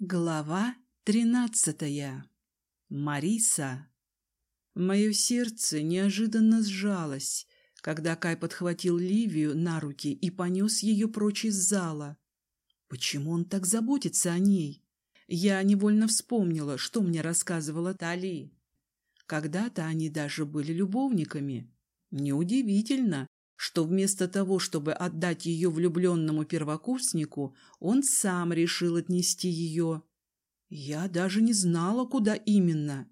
Глава тринадцатая. Мариса. Мое сердце неожиданно сжалось, когда Кай подхватил Ливию на руки и понес ее прочь из зала. Почему он так заботится о ней? Я невольно вспомнила, что мне рассказывала Тали. Когда-то они даже были любовниками. Неудивительно, что вместо того, чтобы отдать ее влюбленному первокурснику, он сам решил отнести ее. Я даже не знала, куда именно.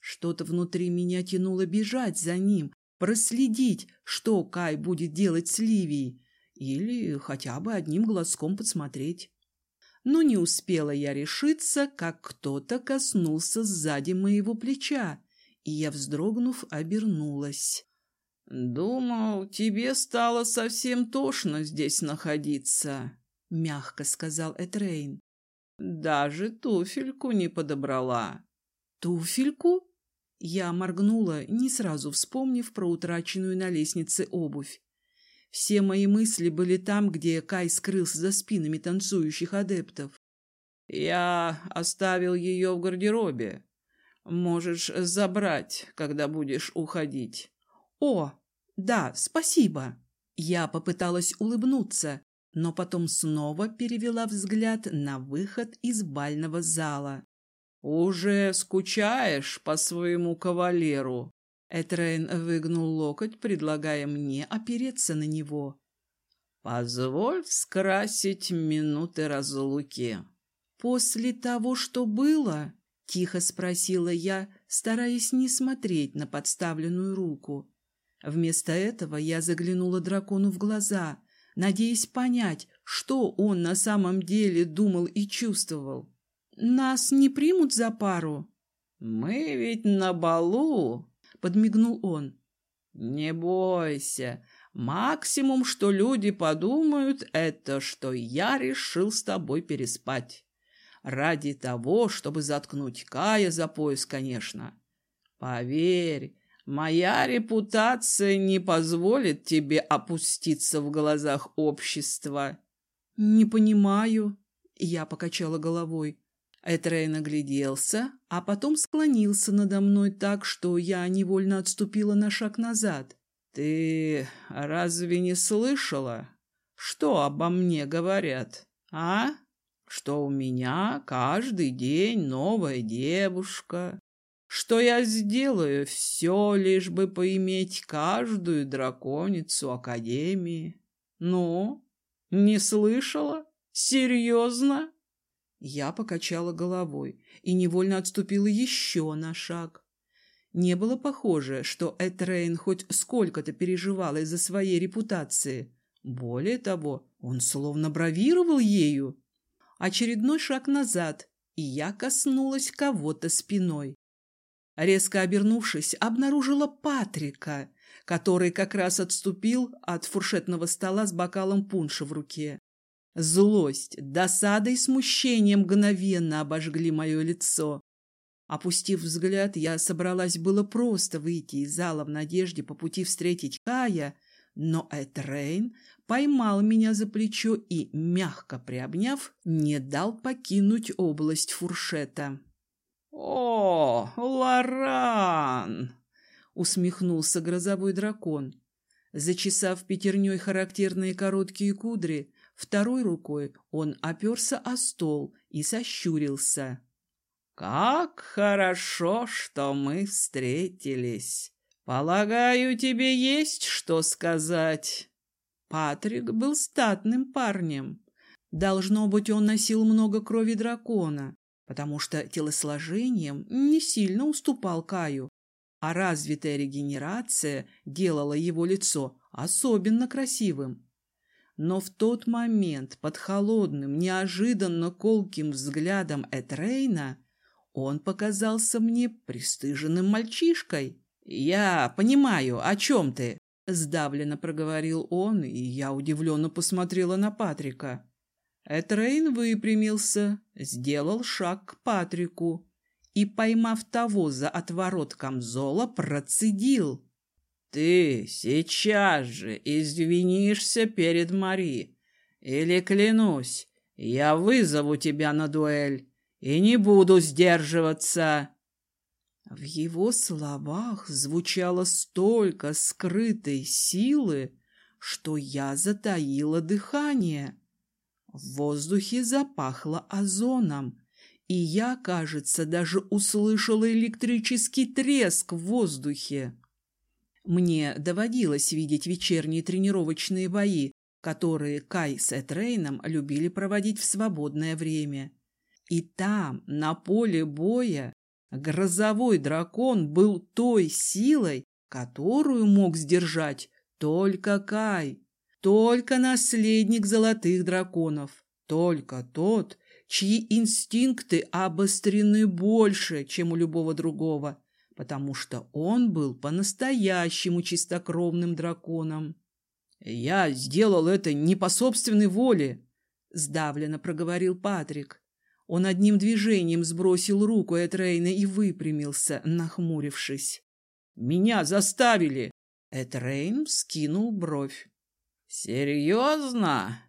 Что-то внутри меня тянуло бежать за ним, проследить, что Кай будет делать с Ливией, или хотя бы одним глазком подсмотреть. Но не успела я решиться, как кто-то коснулся сзади моего плеча, и я, вздрогнув, обернулась. «Думал, тебе стало совсем тошно здесь находиться», — мягко сказал Этрейн. «Даже туфельку не подобрала». «Туфельку?» Я моргнула, не сразу вспомнив про утраченную на лестнице обувь. Все мои мысли были там, где Кай скрылся за спинами танцующих адептов. «Я оставил ее в гардеробе. Можешь забрать, когда будешь уходить». «О, «Да, спасибо». Я попыталась улыбнуться, но потом снова перевела взгляд на выход из бального зала. «Уже скучаешь по своему кавалеру?» Этрейн выгнул локоть, предлагая мне опереться на него. «Позволь скрасить минуты разлуки». «После того, что было?» — тихо спросила я, стараясь не смотреть на подставленную руку. Вместо этого я заглянула дракону в глаза, надеясь понять, что он на самом деле думал и чувствовал. «Нас не примут за пару?» «Мы ведь на балу», — подмигнул он. «Не бойся. Максимум, что люди подумают, это что я решил с тобой переспать. Ради того, чтобы заткнуть Кая за пояс, конечно. Поверь, Моя репутация не позволит тебе опуститься в глазах общества. Не понимаю. Я покачала головой. Этрейн огляделся, а потом склонился надо мной так, что я невольно отступила на шаг назад. «Ты разве не слышала, что обо мне говорят, а? Что у меня каждый день новая девушка, что я сделаю все, лишь бы поиметь каждую драконицу Академии. Ну, не слышала? Серьезно? Я покачала головой и невольно отступила еще на шаг. Не было похоже, что Этрейн хоть сколько-то переживал из-за своей репутации. Более того, он словно бравировал ею. Очередной шаг назад, и я коснулась кого-то спиной. Резко обернувшись, обнаружила Патрика, который как раз отступил от фуршетного стола с бокалом пунша в руке. Злость, досада и смущение мгновенно обожгли мое лицо. Опустив взгляд, я собралась было просто выйти из зала в надежде по пути встретить Кая, но Этрейн поймал меня за плечо и, мягко приобняв, не дал покинуть область фуршета. «О, Лоран!» — усмехнулся грозовой дракон. Зачесав пятерней характерные короткие кудри, второй рукой он оперся о стол и сощурился. «Как хорошо, что мы встретились! Полагаю, тебе есть что сказать?» Патрик был статным парнем. Должно быть, он носил много крови дракона, потому что телосложением не сильно уступал Каю, а развитая регенерация делала его лицо особенно красивым. Но в тот момент под холодным, неожиданно колким взглядом Этрейна он показался мне пристыженным мальчишкой. «Я понимаю, о чем ты», — сдавленно проговорил он, и я удивленно посмотрела на Патрика. Этрейн выпрямился, сделал шаг к Патрику и, поймав того за отворот камзола, процедил. «Ты сейчас же извинишься перед Мари, или, клянусь, Я вызову тебя на дуэль и не буду сдерживаться. В его словах звучало столько скрытой силы, что я затаила дыхание. В воздухе запахло озоном, и я, кажется, даже услышала электрический треск в воздухе. Мне доводилось видеть вечерние тренировочные бои, которые Кай с Этрейном любили проводить в свободное время. И там, на поле боя, грозовой дракон был той силой, которую мог сдержать только Кай, только наследник золотых драконов, только тот, чьи инстинкты обострены больше, чем у любого другого, потому что он был по-настоящему чистокровным драконом. «Я сделал это не по собственной воле», — сдавленно проговорил Патрик. Он одним движением сбросил руку Этрейна и выпрямился, нахмурившись. «Меня заставили!» Этрейн скинул бровь. «Серьезно?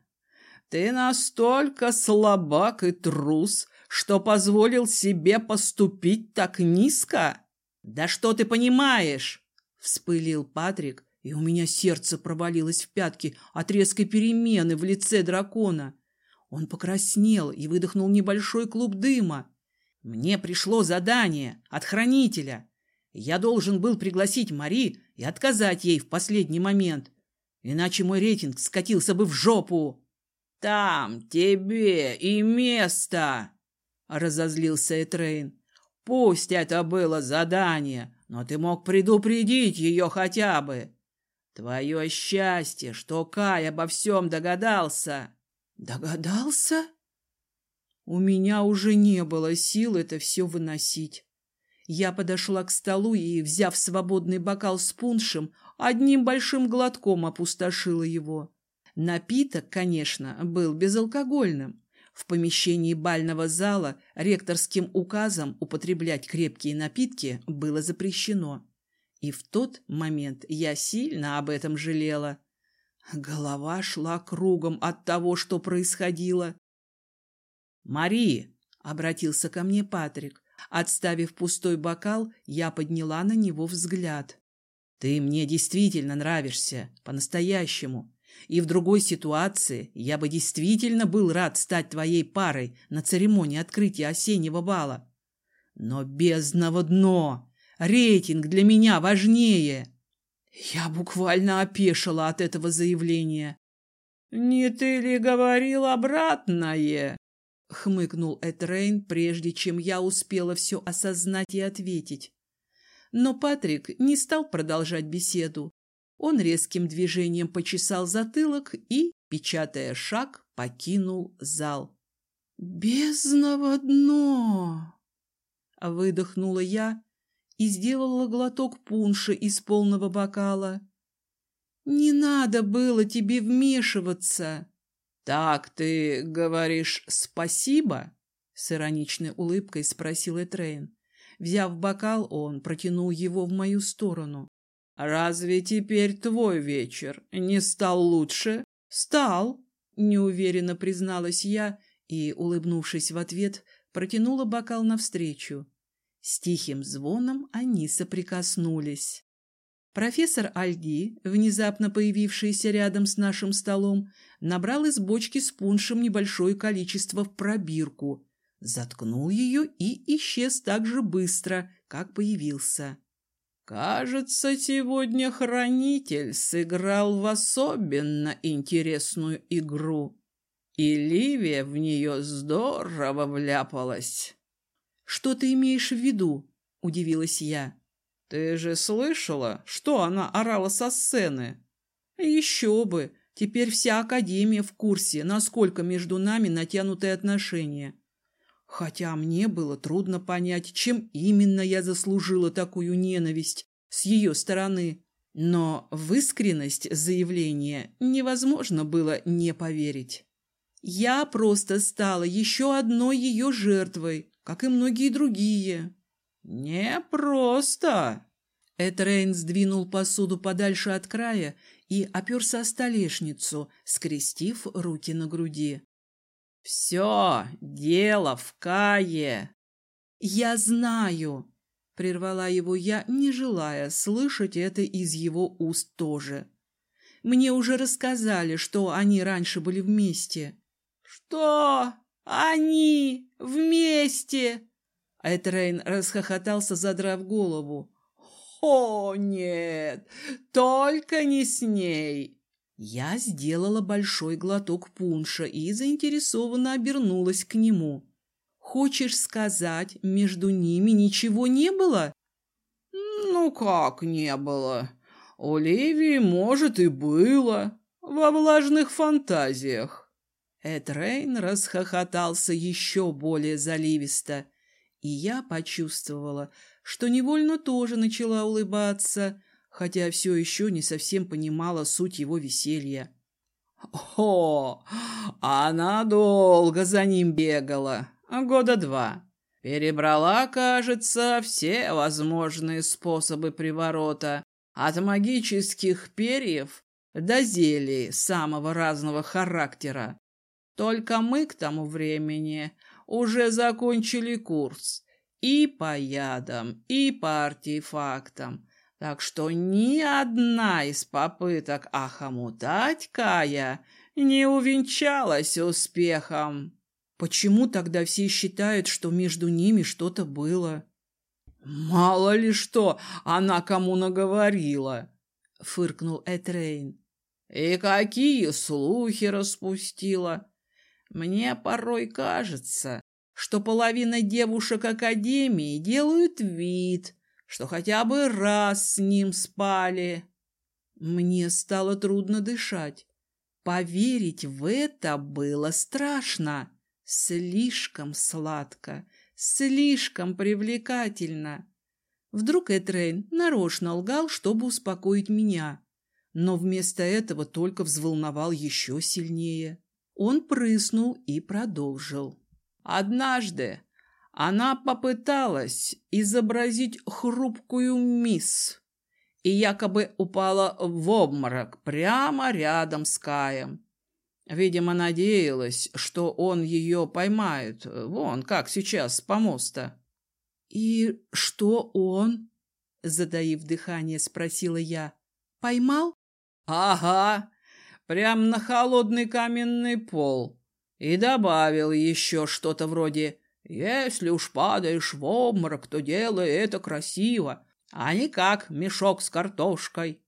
Ты настолько слабак и трус, что позволил себе поступить так низко?» «Да что ты понимаешь?» — вспылил Патрик, и у меня сердце провалилось в пятки от резкой перемены в лице дракона. Он покраснел и выдохнул небольшой клуб дыма. Мне пришло задание от хранителя. Я должен был пригласить Мари и отказать ей в последний момент. Иначе мой рейтинг скатился бы в жопу. «Там тебе и место!» — разозлился Этрейн. «Пусть это было задание, но ты мог предупредить ее хотя бы. Твое счастье, что Кай обо всем догадался!» Догадался? У меня уже не было сил это все выносить. Я подошла к столу и, взяв свободный бокал с пуншем, одним большим глотком опустошила его. Напиток, конечно, был безалкогольным. В помещении бального зала ректорским указом употреблять крепкие напитки было запрещено. И в тот момент я сильно об этом жалела. Голова шла кругом от того, что происходило. «Мари!» — обратился ко мне Патрик. Отставив пустой бокал, я подняла на него взгляд. «Ты мне действительно нравишься, по-настоящему. И в другой ситуации я бы действительно был рад стать твоей парой на церемонии открытия осеннего бала. Но бездного дно! Рейтинг для меня важнее!» Я буквально опешила от этого заявления. «Не ты ли говорил обратное?» — хмыкнул Этрейн, прежде чем я успела все осознать и ответить. Но Патрик не стал продолжать беседу. Он резким движением почесал затылок и, печатая шаг, покинул зал. «Бездного дно!» — выдохнула я, и сделала глоток пунша из полного бокала. «Не надо было тебе вмешиваться!» «Так ты говоришь спасибо?» С ироничной улыбкой спросил Этрейн. Взяв бокал, он протянул его в мою сторону. «Разве теперь твой вечер не стал лучше?» «Стал», — неуверенно призналась я и, улыбнувшись в ответ, протянула бокал навстречу. С тихим звоном они соприкоснулись. Профессор Альди, внезапно появившийся рядом с нашим столом, набрал из бочки с пуншем небольшое количество в пробирку, заткнул ее и исчез так же быстро, как появился. «Кажется, сегодня хранитель сыграл в особенно интересную игру, и Ливия в нее здорово вляпалась». «Что ты имеешь в виду?» – удивилась я. «Ты же слышала, что она орала со сцены?» «Еще бы! Теперь вся Академия в курсе, насколько между нами натянутые отношения. Хотя мне было трудно понять, чем именно я заслужила такую ненависть с ее стороны. Но в искренность заявления невозможно было не поверить. Я просто стала еще одной ее жертвой, как и многие другие. Не просто. Этрейн сдвинул посуду подальше от края и оперся о столешницу, скрестив руки на груди. Все дело в Кае. Я знаю, прервала его я, не желая слышать это из его уст тоже. Мне уже рассказали, что они раньше были вместе. Что? Они вместе? Этрейн расхохотался, задрав голову. «О, нет, только не с ней!» Я сделала большой глоток пунша и заинтересованно обернулась к нему. «Хочешь сказать, между ними ничего не было?» «Ну как не было? У Ливии, может, и было. Во влажных фантазиях». Эдрейн расхохотался еще более заливисто, и я почувствовала, что невольно тоже начала улыбаться, хотя все еще не совсем понимала суть его веселья. «О, она долго за ним бегала, года два. Перебрала, кажется, все возможные способы приворота, от магических перьев до зелий самого разного характера. Только мы к тому времени уже закончили курс и по ядам, и по артефактам. Так что ни одна из попыток охомутать Кая не увенчалась успехом. Почему тогда все считают, что между ними что-то было? Мало ли что она кому наговорила, фыркнул Этрейн. И какие слухи распустила. Мне порой кажется, что половина девушек Академии делают вид, что хотя бы раз с ним спали. Мне стало трудно дышать. Поверить в это было страшно. Слишком сладко, слишком привлекательно. Вдруг Этрейн нарочно лгал, чтобы успокоить меня, но вместо этого только взволновал еще сильнее. Он прыснул и продолжил. Однажды она попыталась изобразить хрупкую мисс и якобы упала в обморок прямо рядом с Каем. Видимо, надеялась, что он ее поймает, вон как сейчас с помоста. «И что он?» — задаив дыхание, спросила я. «Поймал?» «Ага, прям на холодный каменный пол. И добавил еще что-то вроде «Если уж падаешь в обморок, то делай это красиво, а не как мешок с картошкой».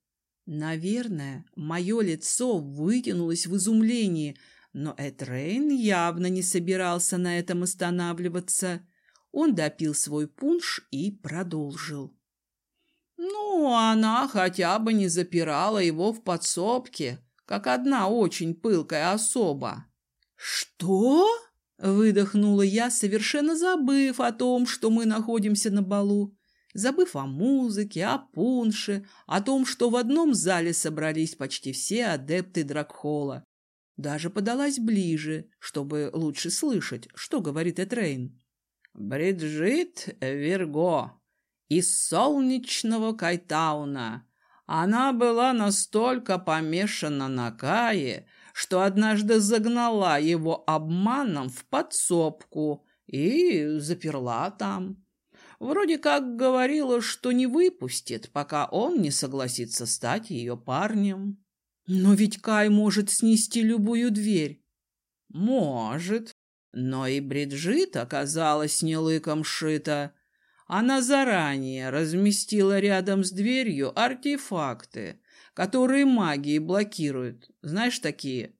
Наверное, мое лицо вытянулось в изумлении, но Эдрейн явно не собирался на этом останавливаться. Он допил свой пунш и продолжил. «Ну, она хотя бы не запирала его в подсобке, как одна очень пылкая особа. «Что?» — выдохнула я, совершенно забыв о том, что мы находимся на балу, забыв о музыке, о пунше, о том, что в одном зале собрались почти все адепты Дракхола. Даже подалась ближе, чтобы лучше слышать, что говорит Этрейн. «Бриджит Вирго из солнечного Кайтауна», она была настолько помешана на Кае, что однажды загнала его обманом в подсобку и заперла там. Вроде как говорила, что не выпустит, пока он не согласится стать ее парнем. Но ведь Кай может снести любую дверь. Может, но и Бриджит оказалась не лыком шита. Она заранее разместила рядом с дверью артефакты, которые магии блокируют. Знаешь такие?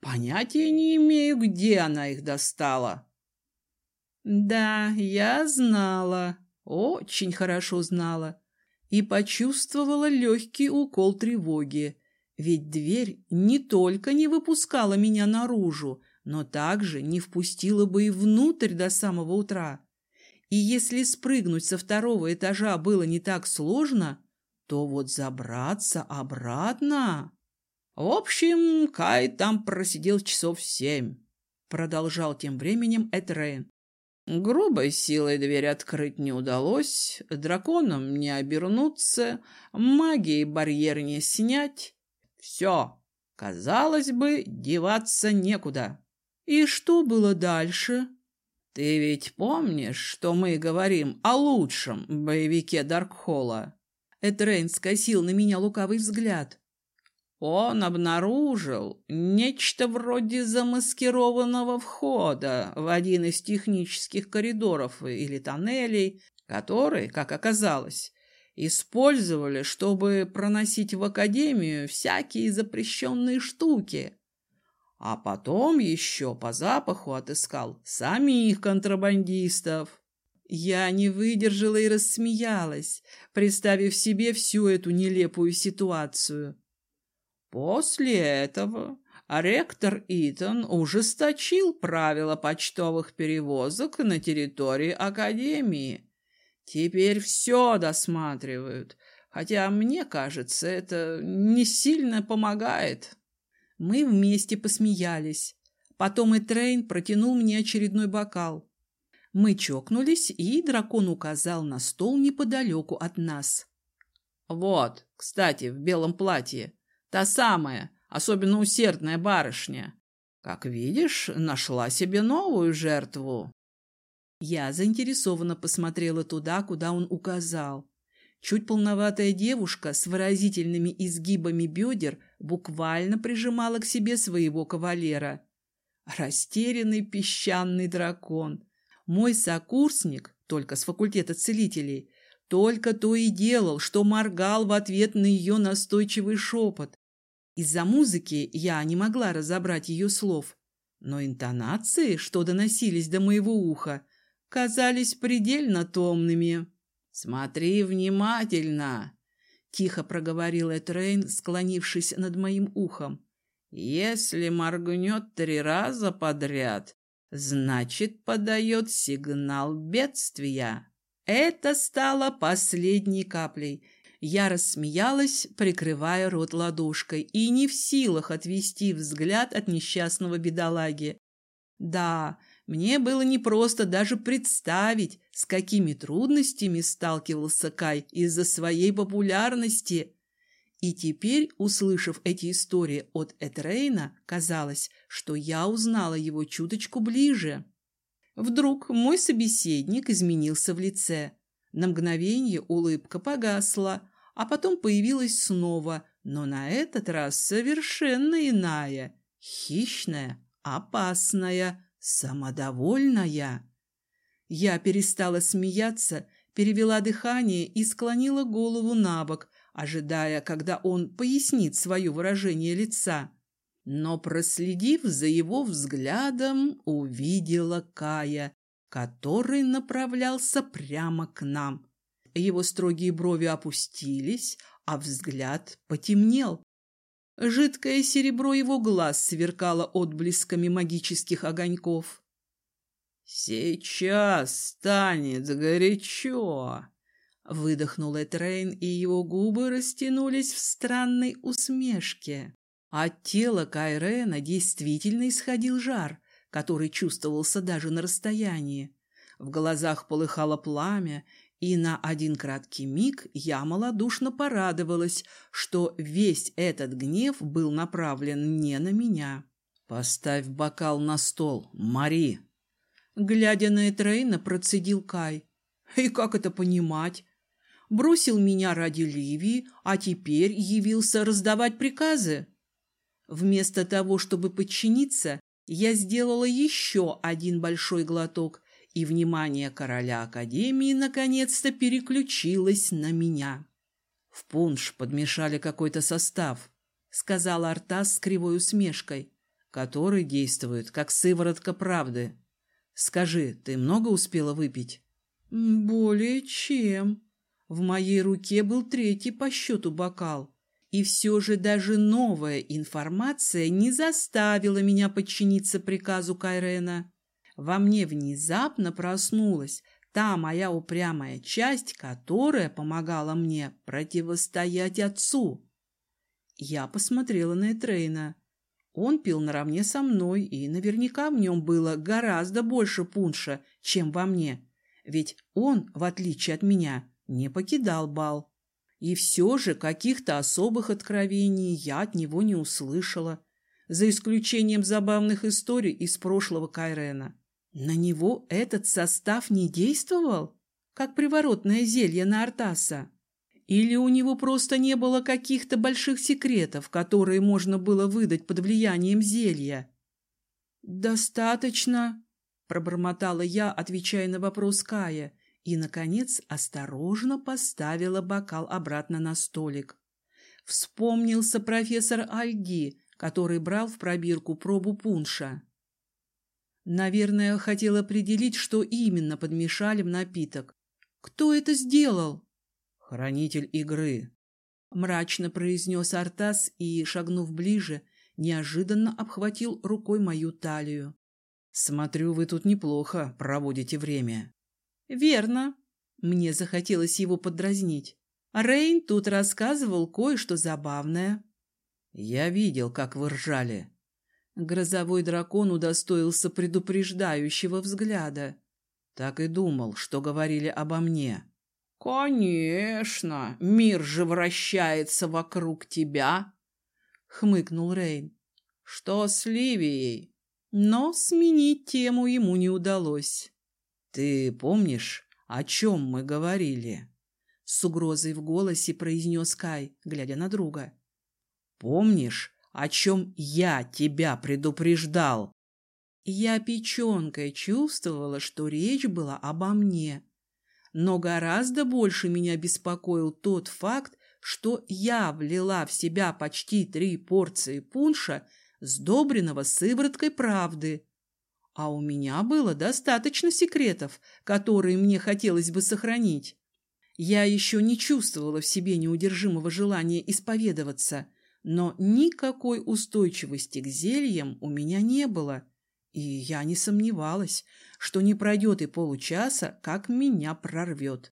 Понятия не имею, где она их достала. Да, я знала, очень хорошо знала, и почувствовала легкий укол тревоги, ведь дверь не только не выпускала меня наружу, но также не впустила бы и внутрь до самого утра. И если спрыгнуть со второго этажа было не так сложно, то вот забраться обратно... В общем, Кай там просидел часов семь. Продолжал тем временем Этрейн. Грубой силой дверь открыть не удалось, драконом не обернуться, магией барьер не снять. Все, казалось бы, деваться некуда. И что было дальше? Ты ведь помнишь, что мы говорим о лучшем боевике Даркхола? Этрейн скосил на меня лукавый взгляд. Он обнаружил нечто вроде замаскированного входа в один из технических коридоров или тоннелей, который, как оказалось, использовали, чтобы проносить в академию всякие запрещенные штуки. А потом еще по запаху отыскал самих контрабандистов. Я не выдержала и рассмеялась, представив себе всю эту нелепую ситуацию. После этого ректор Итан ужесточил правила почтовых перевозок на территории Академии. Теперь все досматривают, хотя, мне кажется, это не сильно помогает. Мы вместе посмеялись. Потом и Трейн протянул мне очередной бокал. Мы чокнулись, и дракон указал на стол неподалеку от нас. «Вот, кстати, в белом платье. Та самая, особенно усердная барышня. Как видишь, нашла себе новую жертву». Я заинтересованно посмотрела туда, куда он указал. Чуть полноватая девушка с выразительными изгибами бедер буквально прижимала к себе своего кавалера. Растерянный песчаный дракон. Мой сокурсник, только с факультета целителей, только то и делал, что моргал в ответ на ее настойчивый шепот. Из-за музыки я не могла разобрать ее слов, но интонации, что доносились до моего уха, казались предельно томными. «Смотри внимательно!» — тихо проговорил Этрейн, склонившись над моим ухом. «Если моргнет три раза подряд, значит, подает сигнал бедствия. Это стало последней каплей. Я рассмеялась, прикрывая рот ладошкой, и не в силах отвести взгляд от несчастного бедолаги. Да, мне было непросто даже представить, с какими трудностями сталкивался Кай из-за своей популярности. И теперь, услышав эти истории от Этрейна, казалось, что я узнала его чуточку ближе. Вдруг мой собеседник изменился в лице. На мгновение улыбка погасла, а потом появилась снова, но на этот раз совершенно иная, хищная, опасная, самодовольная. Я перестала смеяться, перевела дыхание и склонила голову на бок, ожидая, когда он пояснит свое выражение лица. Но, проследив за его взглядом, увидела Кая, который направлялся прямо к нам. Его строгие брови опустились, а взгляд потемнел. Жидкое серебро его глаз сверкало отблесками магических огоньков. «Сейчас станет горячо!» Выдохнул Этрейн, и его губы растянулись в странной усмешке. От тела Кайрена действительно исходил жар, который чувствовался даже на расстоянии. В глазах полыхало пламя, и на один краткий миг я малодушно порадовалась, что весь этот гнев был направлен не на меня. «Поставь бокал на стол, Мари!» Глядя на Этрейна, процедил Кай. «И как это понимать? Бросил меня ради Ливии, а теперь явился раздавать приказы?» Вместо того, чтобы подчиниться, я сделала еще один большой глоток, и внимание короля Академии наконец-то переключилось на меня. «В пунш подмешали какой-то состав», — сказал Артас с кривой усмешкой, который действует как сыворотка правды. «Скажи, ты много успела выпить?» «Более чем. В моей руке был третий по счету бокал. И все же даже новая информация не заставила меня подчиниться приказу Кайрена. Во мне внезапно проснулась та моя упрямая часть, которая помогала мне противостоять отцу. Я посмотрела на Этрейна. Он пил наравне со мной, и наверняка в нем было гораздо больше пунша, чем во мне. Ведь он, в отличие от меня, не покидал бал. И все же каких-то особых откровений я от него не услышала. за исключением забавных историй из прошлого Кайрена. На него этот состав не действовал, как приворотное зелье на Артаса? Или у него просто не было каких-то больших секретов, которые можно было выдать под влиянием зелья? «Достаточно», — пробормотала я, отвечая на вопрос Кая, и, наконец, осторожно поставила бокал обратно на столик. Вспомнился профессор Альги, который брал в пробирку пробу пунша. Наверное, хотел определить, что именно подмешали в напиток. «Кто это сделал?» «Хранитель игры», — мрачно произнес Артас и, шагнув ближе, неожиданно обхватил рукой мою талию. «Смотрю, вы тут неплохо проводите время». «Верно». Мне захотелось его подразнить. Рейн тут рассказывал кое-что забавное. «Я видел, как вы ржали». Грозовой дракон удостоился предупреждающего взгляда. Так и думал, что говорили обо мне. «Конечно, мир же вращается вокруг тебя», — хмыкнул Рейн. «Что с Ливией?» Но сменить тему ему не удалось. «Ты помнишь, о чем мы говорили?» С угрозой в голосе произнес Кай, глядя на друга. «Помнишь, о чем я тебя предупреждал?» Я печенкой чувствовала, что речь была обо мне. Но гораздо больше меня беспокоил тот факт, что я влила в себя почти три порции пунша, сдобренного сывороткой правды. А у меня было достаточно секретов, которые мне хотелось бы сохранить. Я еще не чувствовала в себе неудержимого желания исповедоваться, но никакой устойчивости к зельям у меня не было, и я не сомневалась, что не пройдет и получаса, как меня прорвет.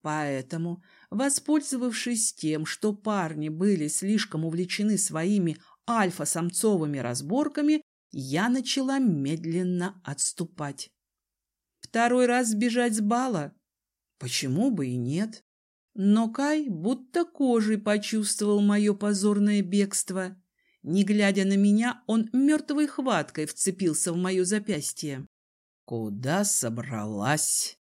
Поэтому, воспользовавшись тем, что парни были слишком увлечены своими альфа-самцовыми разборками, я начала медленно отступать. Второй раз сбежать с бала Почему бы и нет? Но Кай будто кожей почувствовал мое позорное бегство. Не глядя на меня, он мертвой хваткой вцепился в мое запястье. «Куда собралась?»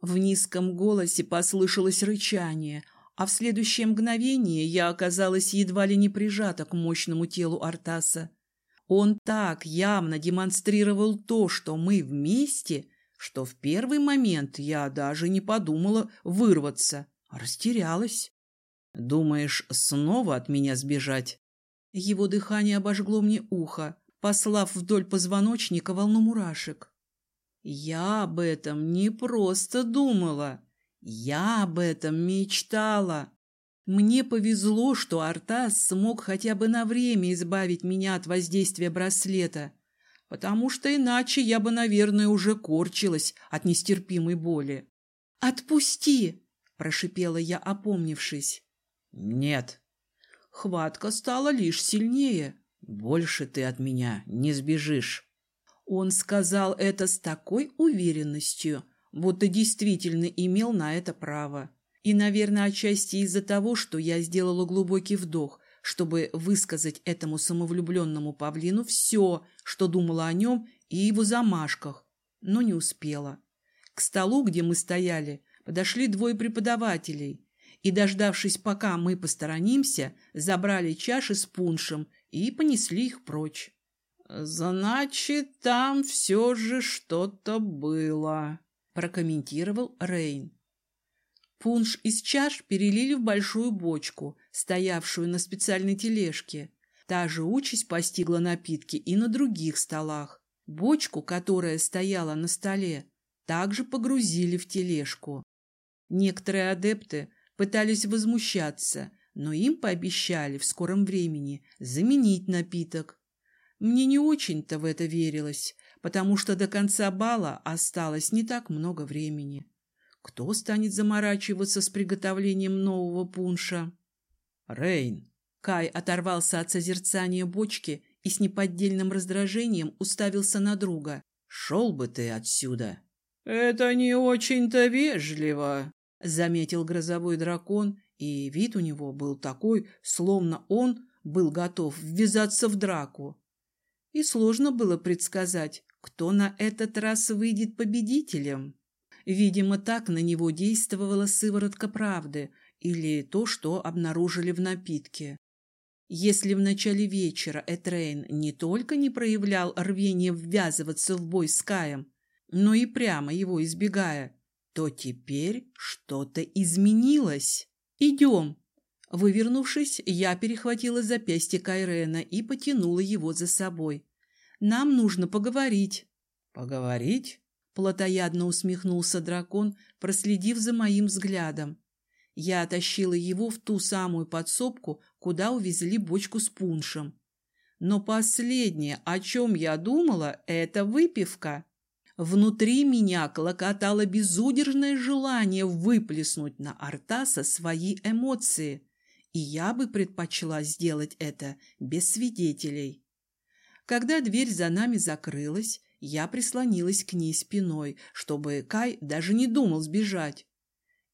В низком голосе послышалось рычание, а в следующее мгновение я оказалась едва ли не прижата к мощному телу Артаса. Он так явно демонстрировал то, что мы вместе, что в первый момент я даже не подумала вырваться, а растерялась. «Думаешь, снова от меня сбежать?» Его дыхание обожгло мне ухо, послав вдоль позвоночника волну мурашек. Я об этом не просто думала, я об этом мечтала. Мне повезло, что Артас смог хотя бы на время избавить меня от воздействия браслета — потому что иначе я бы, наверное, уже корчилась от нестерпимой боли. «Отпусти!» – прошипела я, опомнившись. «Нет». Хватка стала лишь сильнее. «Больше ты от меня не сбежишь». Он сказал это с такой уверенностью, будто действительно имел на это право. И, наверное, отчасти из-за того, что я сделала глубокий вдох, чтобы высказать этому самовлюбленному павлину все, что думала о нем и его замашках, но не успела. К столу, где мы стояли, подошли двое преподавателей и, дождавшись, пока мы посторонимся, забрали чаши с пуншем и понесли их прочь. «Значит, там все же что-то было», — прокомментировал Рейн. Пунш из чаш перелили в большую бочку, стоявшую на специальной тележке. Та же участь постигла напитки и на других столах. Бочку, которая стояла на столе, также погрузили в тележку. Некоторые адепты пытались возмущаться, но им пообещали в скором времени заменить напиток. Мне не очень-то в это верилось, потому что до конца бала осталось не так много времени. Кто станет заморачиваться с приготовлением нового пунша? Рейн. Кай оторвался от созерцания бочки и с неподдельным раздражением уставился на друга. Шел бы ты отсюда. Это не очень-то вежливо, заметил грозовой дракон, и вид у него был такой, словно он был готов ввязаться в драку. И сложно было предсказать, кто на этот раз выйдет победителем. Видимо, так на него действовала сыворотка правды или то, что обнаружили в напитке. Если в начале вечера Этрейн не только не проявлял рвения ввязываться в бой с Каем, но и прямо его избегая, то теперь что-то изменилось. «Идем!» Вывернувшись, я перехватила запястье Кайрена и потянула его за собой. «Нам нужно поговорить». «Поговорить?» Платоядно усмехнулся дракон, проследив за моим взглядом. Я оттащила его в ту самую подсобку, куда увезли бочку с пуншем. Но последнее, о чем я думала, это выпивка. Внутри меня клокотало безудержное желание выплеснуть на Артаса свои эмоции, и я бы предпочла сделать это без свидетелей. Когда дверь за нами закрылась, я прислонилась к ней спиной, чтобы Кай даже не думал сбежать.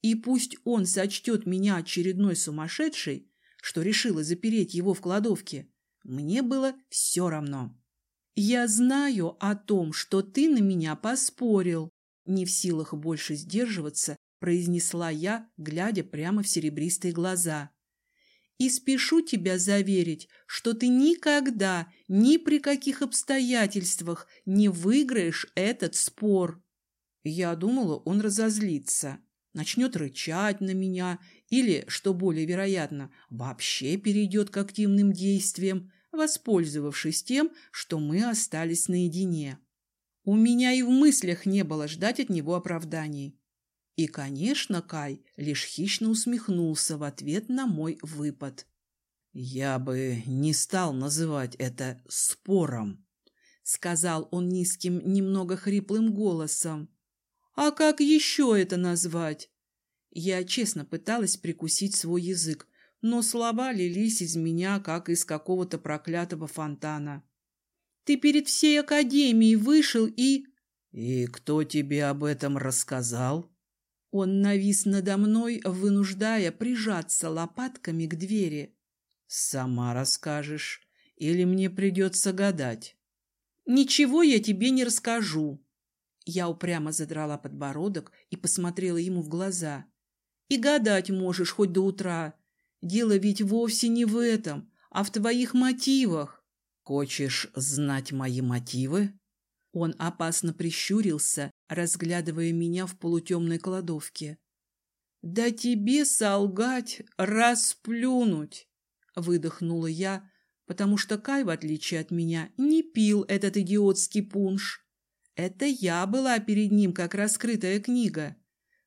И пусть он сочтет меня очередной сумасшедшей, что решила запереть его в кладовке, мне было все равно. «Я знаю о том, что ты на меня поспорил», не в силах больше сдерживаться, произнесла я, глядя прямо в серебристые глаза. И спешу тебя заверить, что ты никогда, ни при каких обстоятельствах не выиграешь этот спор. Я думала, он разозлится, начнет рычать на меня или, что более вероятно, вообще перейдет к активным действиям, воспользовавшись тем, что мы остались наедине. У меня и в мыслях не было ждать от него оправданий. И, конечно, Кай лишь хищно усмехнулся в ответ на мой выпад. «Я бы не стал называть это спором», — сказал он низким, немного хриплым голосом. «А как еще это назвать?» Я честно пыталась прикусить свой язык, но слова лились из меня, как из какого-то проклятого фонтана. «Ты перед всей академией вышел и...» «И кто тебе об этом рассказал?» Он навис надо мной, вынуждая прижаться лопатками к двери. «Сама расскажешь, или мне придется гадать?» «Ничего я тебе не расскажу». Я упрямо задрала подбородок и посмотрела ему в глаза. «И гадать можешь хоть до утра. Дело ведь вовсе не в этом, а в твоих мотивах». «Хочешь знать мои мотивы?» Он опасно прищурился, разглядывая меня в полутемной кладовке. «Да тебе солгать, расплюнуть!» — выдохнула я, потому что Кай, в отличие от меня, не пил этот идиотский пунш. Это я была перед ним, как раскрытая книга.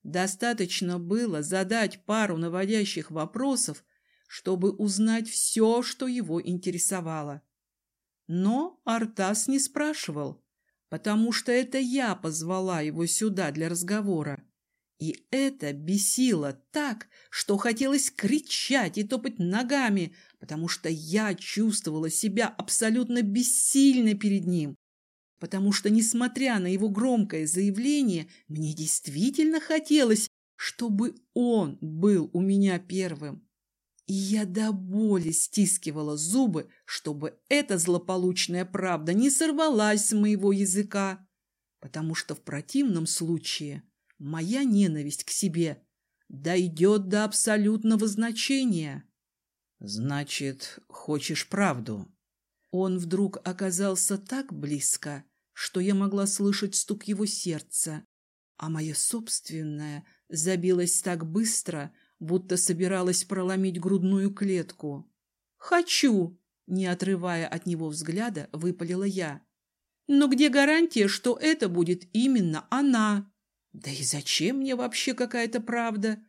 Достаточно было задать пару наводящих вопросов, чтобы узнать все, что его интересовало. Но Артас не спрашивал потому что это я позвала его сюда для разговора. И это бесило так, что хотелось кричать и топать ногами, потому что я чувствовала себя абсолютно бессильной перед ним. Потому что, несмотря на его громкое заявление, мне действительно хотелось, чтобы он был у меня первым. И я до боли стискивала зубы, чтобы эта злополучная правда не сорвалась с моего языка, потому что в противном случае моя ненависть к себе дойдет до абсолютного значения. Значит, хочешь правду? Он вдруг оказался так близко, что я могла слышать стук его сердца, а мое собственное забилось так быстро, будто собиралась проломить грудную клетку. «Хочу!» — не отрывая от него взгляда, выпалила я. «Но где гарантия, что это будет именно она? Да и зачем мне вообще какая-то правда?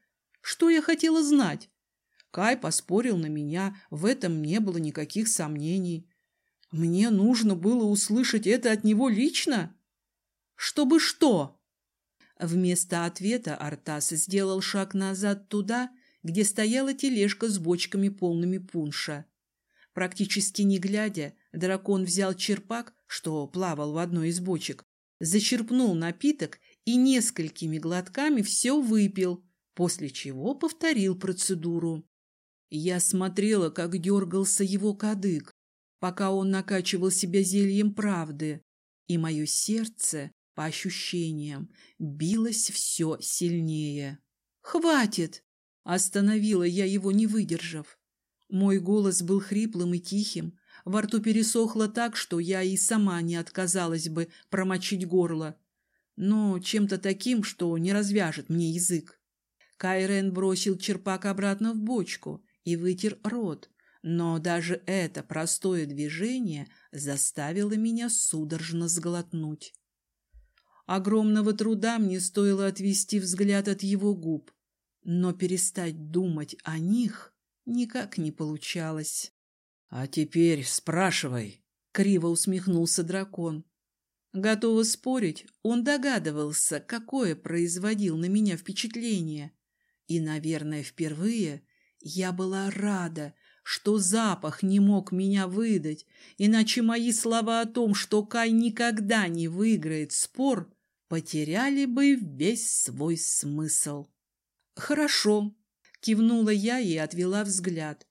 Что я хотела знать?» Кай поспорил на меня, в этом не было никаких сомнений. Мне нужно было услышать это от него лично? Чтобы что? Вместо ответа Артас сделал шаг назад туда, где стояла тележка с бочками полными пунша. Практически не глядя, дракон взял черпак, что плавал в одной из бочек, зачерпнул напиток и несколькими глотками все выпил, после чего повторил процедуру. Я смотрела, как дергался его кадык, пока он накачивал себя зельем правды, и мое сердце, по ощущениям, билось все сильнее. «Хватит!» — остановила я его, не выдержав. Мой голос был хриплым и тихим, во рту пересохло так, что я и сама не отказалась бы промочить горло, но чем-то таким, что не развяжет мне язык. Кайрен бросил черпак обратно в бочку и вытер рот, но даже это простое движение заставило меня судорожно сглотнуть. Огромного труда мне стоило отвести взгляд от его губ, но перестать думать о них никак не получалось. — А теперь спрашивай, — криво усмехнулся дракон. Готова спорить, он догадывался, какое производил на меня впечатление. И, наверное, впервые я была рада, что запах не мог меня выдать, иначе мои слова о том, что Кай никогда не выиграет спор, потеряли бы весь свой смысл. «Хорошо», — кивнула я и отвела взгляд,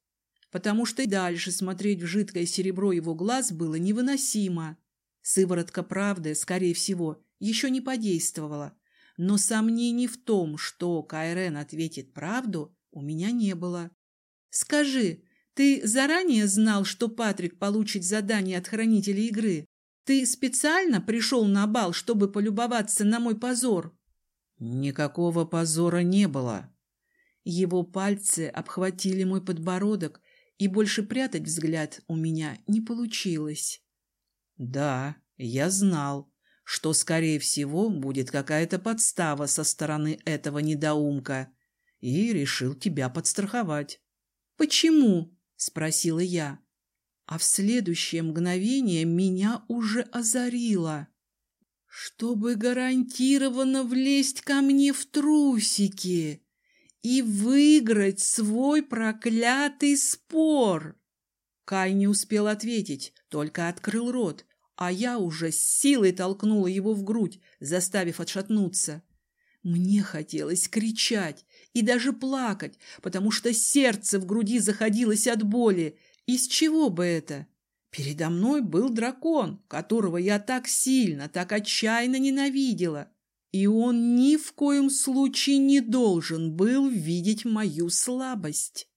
потому что и дальше смотреть в жидкое серебро его глаз было невыносимо. Сыворотка правды, скорее всего, еще не подействовала, но сомнений в том, что Кайрен ответит правду, у меня не было. «Скажи, ты заранее знал, что Патрик получит задание от хранителя игры? Ты специально пришел на бал, чтобы полюбоваться на мой позор?» «Никакого позора не было». Его пальцы обхватили мой подбородок, и больше прятать взгляд у меня не получилось. «Да, я знал, что, скорее всего, будет какая-то подстава со стороны этого недоумка, и решил тебя подстраховать». «Почему?» — спросила я. А в следующее мгновение меня уже озарило. «Чтобы гарантированно влезть ко мне в трусики и выиграть свой проклятый спор!» Кай не успел ответить, только открыл рот, а я уже с силой толкнула его в грудь, заставив отшатнуться. Мне хотелось кричать и даже плакать, потому что сердце в груди заходилось от боли. Из чего бы это? Передо мной был дракон, которого я так сильно, так отчаянно ненавидела. И он ни в коем случае не должен был видеть мою слабость.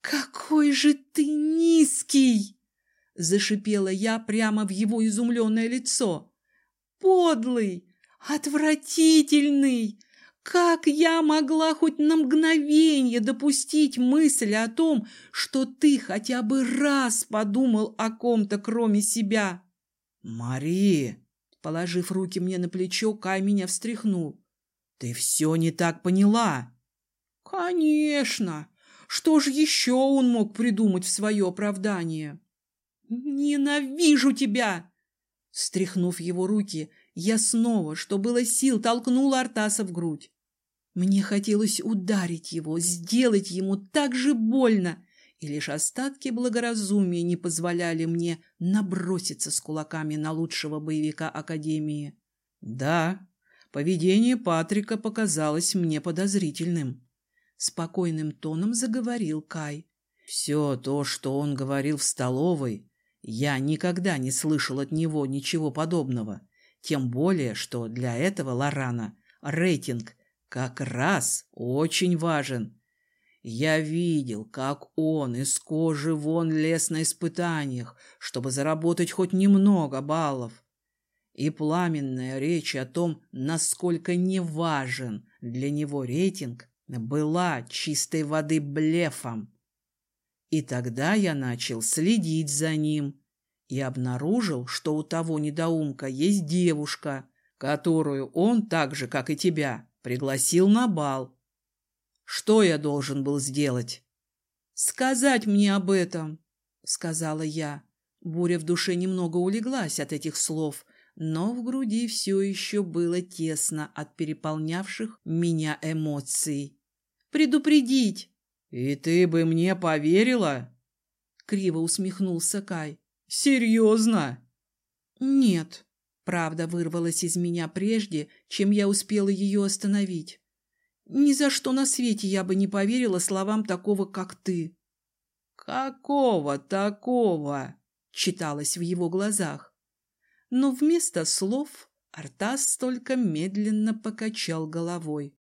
«Какой же ты низкий!» — зашипела я прямо в его изумленное лицо. «Подлый! Отвратительный! Как я могла хоть на мгновение допустить мысль о том, что ты хотя бы раз подумал о ком-то, кроме себя? Мари, положив руки мне на плечо, Кай меня встряхнул. Ты все не так поняла. Конечно. Что же еще он мог придумать в свое оправдание? Ненавижу тебя! Стряхнув его руки, я снова, что было сил, толкнула Артаса в грудь. Мне хотелось ударить его, сделать ему так же больно, и лишь остатки благоразумия не позволяли мне наброситься с кулаками на лучшего боевика Академии. Да, поведение Патрика показалось мне подозрительным. Спокойным тоном заговорил Кай. Все то, что он говорил в столовой, я никогда не слышал от него ничего подобного. Тем более, что для этого Лорана рейтинг как раз очень важен. Я видел, как он из кожи вон лез на испытаниях, чтобы заработать хоть немного баллов. И пламенная речь о том, насколько неважен для него рейтинг, была чистой воды блефом. И тогда я начал следить за ним, и обнаружил, что у того недоумка есть девушка, которую он, так же, как и тебя, пригласил на бал. Что я должен был сделать? «Сказать мне об этом», — сказала я. Буря в душе немного улеглась от этих слов, но в груди все еще было тесно от переполнявших меня эмоций. «Предупредить!» «И ты бы мне поверила?» — криво усмехнулся Кай. Серьезно? Нет. Правда вырвалась из меня прежде, чем я успела ее остановить. Ни за что на свете я бы не поверила словам такого, как ты. «Какого такого?» — читалось в его глазах. Но вместо слов Артас только медленно покачал головой.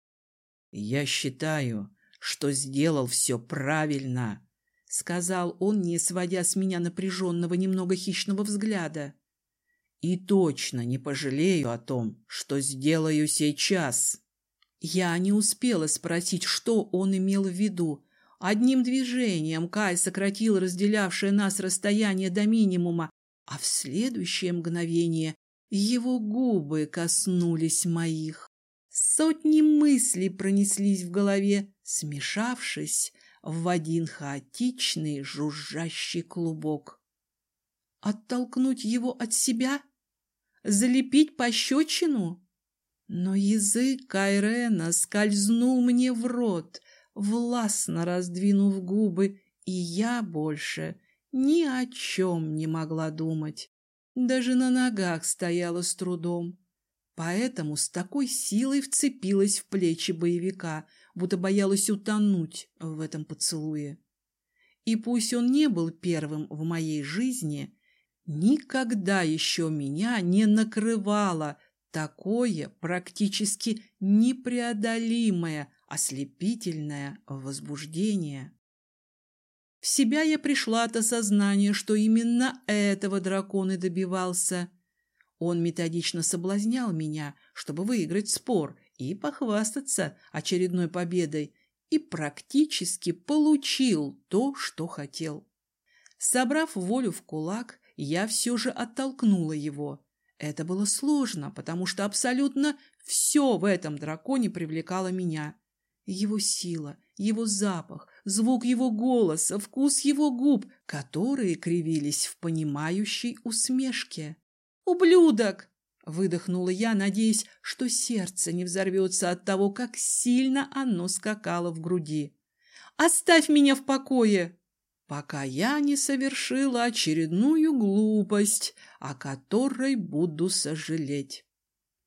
«Я считаю, что сделал все правильно», — сказал он, не сводя с меня напряженного, немного хищного взгляда. «И точно не пожалею о том, что сделаю сейчас». Я не успела спросить, что он имел в виду. Одним движением Кай сократил разделявшее нас расстояние до минимума, а в следующее мгновение его губы коснулись моих. Сотни мыслей пронеслись в голове, смешавшись в один хаотичный жужжащий клубок. Оттолкнуть его от себя? Залепить пощечину? Но язык Кайрена скользнул мне в рот, властно раздвинув губы, и я больше ни о чем не могла думать. Даже на ногах стояла с трудом. Поэтому с такой силой вцепилась в плечи боевика, будто боялась утонуть в этом поцелуе. И пусть он не был первым в моей жизни, никогда еще меня не накрывало такое практически непреодолимое, ослепительное возбуждение. В себя я пришла от осознания, что именно этого дракон и добивался. Он методично соблазнял меня, чтобы выиграть спор и похвастаться очередной победой, и практически получил то, что хотел. Собрав волю в кулак, я все же оттолкнула его. Это было сложно, потому что абсолютно все в этом драконе привлекало меня. Его сила, его запах, звук его голоса, вкус его губ, которые кривились в понимающей усмешке. «Ублюдок!» — выдохнула я, надеясь, что сердце не взорвется от того, как сильно оно скакало в груди. «Оставь меня в покое!» Пока я не совершила очередную глупость, о которой буду сожалеть.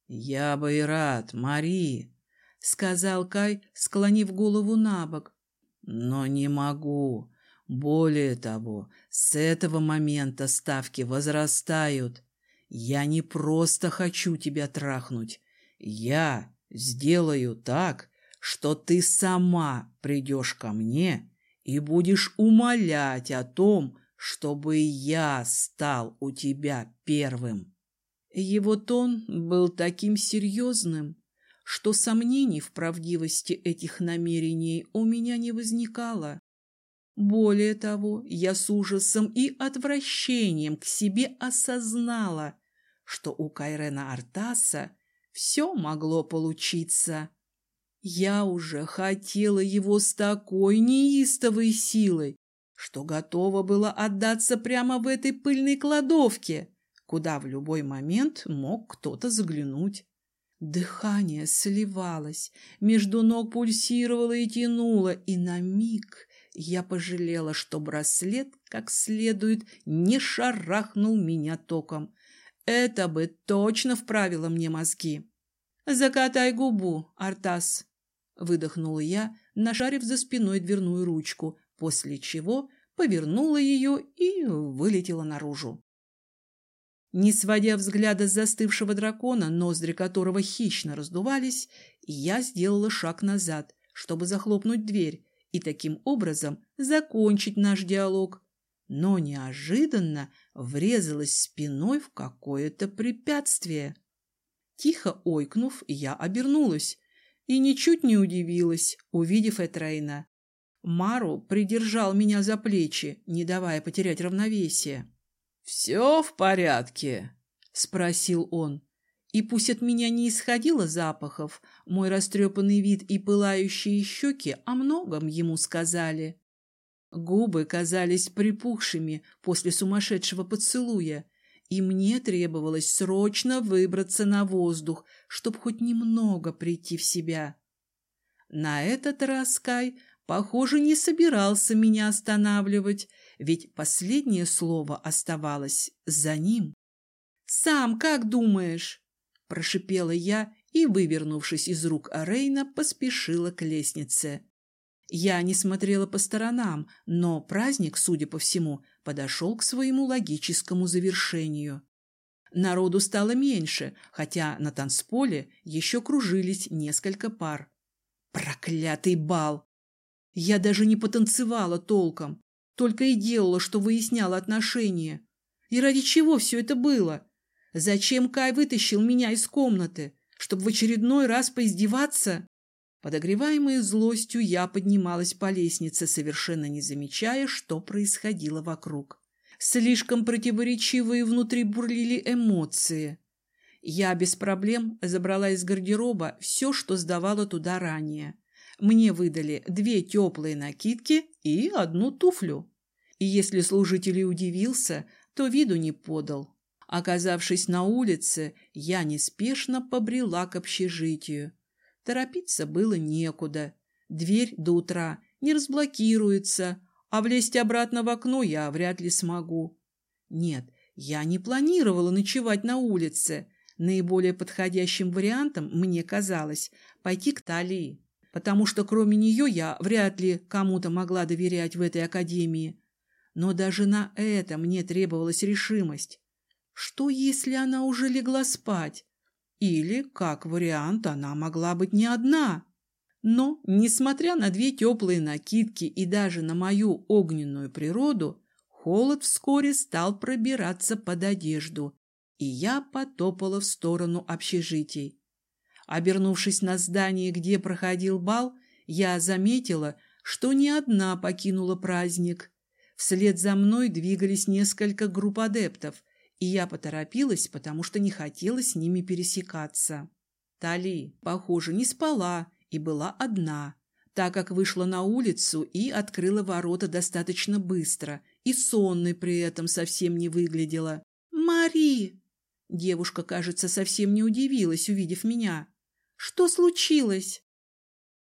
«Я бы и рад, Мари», — сказал Кай, склонив голову на бок. «Но не могу. Более того, с этого момента ставки возрастают. Я не просто хочу тебя трахнуть. Я сделаю так, что ты сама придешь ко мне и будешь умолять о том, чтобы я стал у тебя первым. Его тон был таким серьезным, что сомнений в правдивости этих намерений у меня не возникало. Более того, я с ужасом и отвращением к себе осознала, что у Кайрена Артаса все могло получиться. Я уже хотела его с такой неистовой силой, что готова была отдаться прямо в этой пыльной кладовке, куда в любой момент мог кто-то заглянуть. Дыхание сливалось, между ног пульсировало и тянуло, и на миг я пожалела, что браслет как следует не шарахнул меня током. Это бы точно вправило мне мозги. «Закатай губу, Артас!» — выдохнула я, нашарив за спиной дверную ручку, после чего повернула ее и вылетела наружу. Не сводя взгляда с застывшего дракона, ноздри которого хищно раздувались, я сделала шаг назад, чтобы захлопнуть дверь и таким образом закончить наш диалог. Но неожиданно врезалась спиной в какое-то препятствие. Тихо ойкнув, я обернулась и ничуть не удивилась, увидев Этрейна. Мару придержал меня за плечи, не давая потерять равновесие. «Все в порядке?» — спросил он. И пусть от меня не исходило запахов, мой растрепанный вид и пылающие щеки о многом ему сказали. Губы казались припухшими после сумасшедшего поцелуя, и мне требовалось срочно выбраться на воздух, чтобы хоть немного прийти в себя. На этот раз Кай, похоже, не собирался меня останавливать, ведь последнее слово оставалось за ним. «Сам как думаешь?» – прошипела я и, вывернувшись из рук Арейна, поспешила к лестнице. Я не смотрела по сторонам, но праздник, судя по всему, подошел к своему логическому завершению. Народу стало меньше, хотя на танцполе еще кружились несколько пар. Проклятый бал! Я даже не потанцевала толком, только и делала, что выясняла отношения. И ради чего все это было? Зачем Кай вытащил меня из комнаты? Чтобы в очередной раз поиздеваться? Подогреваемая злостью, я поднималась по лестнице, совершенно не замечая, что происходило вокруг. Слишком противоречивые внутри бурлили эмоции. Я без проблем забрала из гардероба все, что сдавала туда ранее. Мне выдали две теплые накидки и одну туфлю. И если служитель удивился, то виду не подал. Оказавшись на улице, я неспешно побрела к общежитию. Торопиться было некуда. Дверь до утра не разблокируется, а влезть обратно в окно я вряд ли смогу. Нет, я не планировала ночевать на улице. Наиболее подходящим вариантом мне казалось пойти к Талии, потому что кроме нее я вряд ли кому-то могла доверять в этой академии. Но даже на это мне требовалась решимость. Что, если она уже легла спать? Или, как вариант, она могла быть не одна. Но, несмотря на две теплые накидки и даже на мою огненную природу, холод вскоре стал пробираться под одежду, и я потопала в сторону общежитий. Обернувшись на здание, где проходил бал, я заметила, что не одна покинула праздник. Вслед за мной двигались несколько групп адептов, и я поторопилась, потому что не хотела с ними пересекаться. Тали, похоже, не спала и была одна, так как вышла на улицу и открыла ворота достаточно быстро, и сонной при этом совсем не выглядела. «Мари!» Девушка, кажется, совсем не удивилась, увидев меня. «Что случилось?»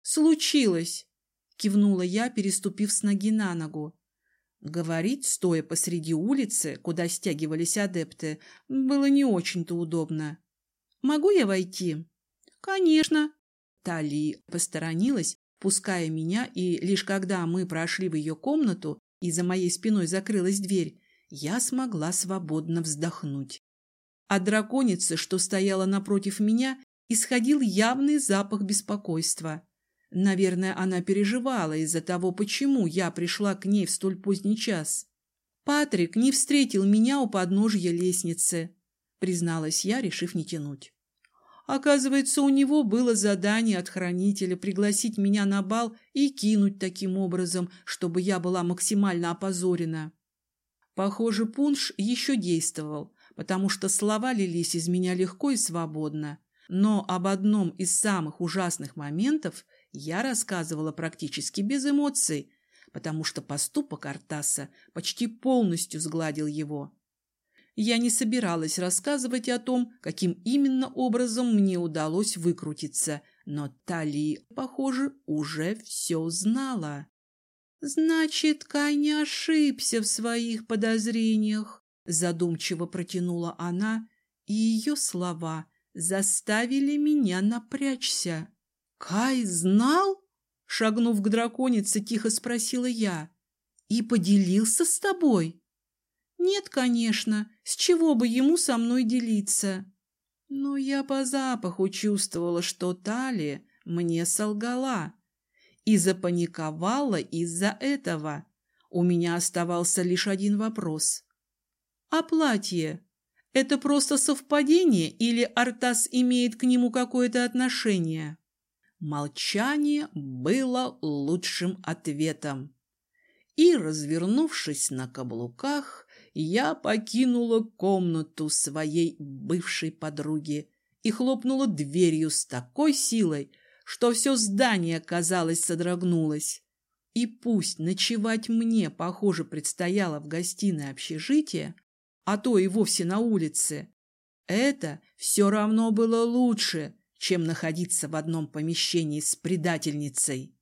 «Случилось!» — кивнула я, переступив с ноги на ногу. Говорить, стоя посреди улицы, куда стягивались адепты, было не очень-то удобно. «Могу я войти?» «Конечно». Тали посторонилась, пуская меня, и лишь когда мы прошли в ее комнату и за моей спиной закрылась дверь, я смогла свободно вздохнуть. От драконицы, что стояла напротив меня, исходил явный запах беспокойства. Наверное, она переживала из-за того, почему я пришла к ней в столь поздний час. Патрик не встретил меня у подножья лестницы, призналась я, решив не тянуть. Оказывается, у него было задание от хранителя пригласить меня на бал и кинуть таким образом, чтобы я была максимально опозорена. Похоже, пунш еще действовал, потому что слова лились из меня легко и свободно. Но об одном из самых ужасных моментов – я рассказывала практически без эмоций, потому что поступок Артаса почти полностью сгладил его. Я не собиралась рассказывать о том, каким именно образом мне удалось выкрутиться, но Тали, похоже, уже все знала. «Значит, Кай не ошибся в своих подозрениях», — задумчиво протянула она, и ее слова заставили меня напрячься. «Кай знал?» — шагнув к драконице, тихо спросила я. «И поделился с тобой?» «Нет, конечно. С чего бы ему со мной делиться?» Но я по запаху чувствовала, что Талия мне солгала. И запаниковала из-за этого. У меня оставался лишь один вопрос. «А платье? Это просто совпадение или Артас имеет к нему какое-то отношение?» Молчание было лучшим ответом. И, развернувшись на каблуках, я покинула комнату своей бывшей подруги и хлопнула дверью с такой силой, что все здание, казалось, содрогнулось. И пусть ночевать мне, похоже, предстояло в гостиной общежития, а то и вовсе на улице, это все равно было лучше, чем находиться в одном помещении с предательницей.